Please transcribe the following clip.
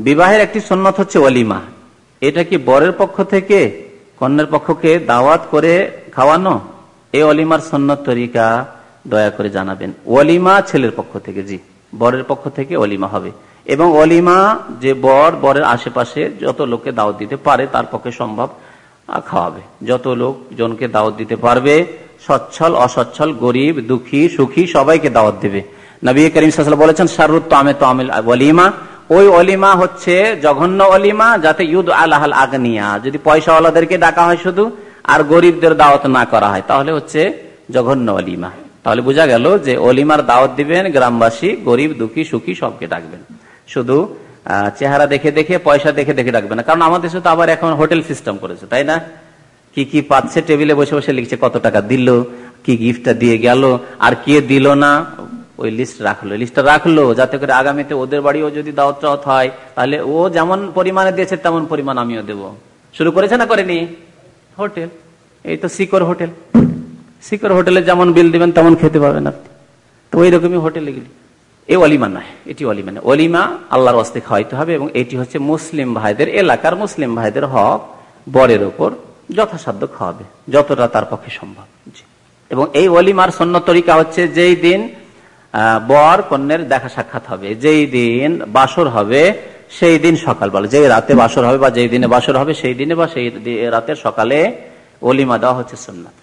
বিবাহের একটি সন্ন্যত হচ্ছে অলিমা এটা কি বরের পক্ষ থেকে কন্যার পক্ষকে দাওয়াত করে খাওয়ানো? এই অলিমার সন্ন্যত তরিকা দয়া করে জানাবেন। অলিমা ছেলের পক্ষ থেকে, জি, বরের পক্ষ থেকে অলিমা হবে। এবং অলিমা যে বর, বরের আশেপাশে যত লোককে দাওয়াত দিতে পারে, তার পক্ষে সম্ভব খাওয়াবে। যত লোক জনকে দাওয়াত দিতে পারবে, সচ্ছল, অসচ্ছল, গরিব, দুঃখী, সুখী, সবাইকে দাওয়াত দেবে। নবী করিম বলেছেন শারুত তামে তামিল অলিমা ওই অলিমা হচ্ছে জঘন্য অলিমা যাতে ইউদ আল্লাহ আগনিয়া। যদি পয়সাওয়ালাদেরকে ডাকা হয় শুধু, আর গরিবদের দাওয়াত না করা হয়, তাহলে হচ্ছে জঘন্য অলিমা। তাহলে বোঝা গেল যে অলিমার দাওয়াত দিবেন গ্রামবাসী, গরিব, দুঃখী, সুখী, সবকে ডাকবেন। শুধু চেহারা দেখে দেখে, পয়সা দেখে দেখে ডাকবে না। কারণ আমাদের সাথে আবার এখন হোটেল সিস্টেম করেছে, তাই না? কি কি পাচ্ছে টেবিলে বসে বসে লিখছে কত টাকা দিল, কি গিফটটা দিয়ে গেল, আর কে দিল না ওই লিস্ট রাখল। লিস্টটা রাখল, যাতে করে আগামীতে ওদের বাড়িও যদি দাওয়াত টাওয়াত হয়, তাহলে ও যেমন পরিমাণে দিয়েছে, তেমন পরিমাণ আমিও দেব। শুরু করেছে না করেনি? হোটেল। এই তো শিকর হোটেল। শিকর হোটেলে যেমন বিল দিবেন, তেমন খেতে পাবেন আপনি। তো ওই রকমই হোটেলে গেলি। এ অলিমা নয়, এটি অলিমা নয়। অলিমা আল্লাহর অস্তে খাওয়াইতে হবে এবং এটি হচ্ছে মুসলিম ভাইদের, এলাকার মুসলিম ভাইদের হক বরের ওপর যথাসাধ্য খাওয়াবে, যতটা তার পক্ষে সম্ভব। এবং এই অলিমার সন্ন তরিকা হচ্ছে, যেই দিন বর কন্যের দেখা সাক্ষাৎ হবে। যেই দিন বাসর হবে, সেই দিন সকালবেলা যেই রাতে বাসর হবে বা যেই দিনে বাসর হবে, সেই দিনে বা সেই রাতের সকালে অলিমা দেওয়া হচ্ছে সন্ন্যত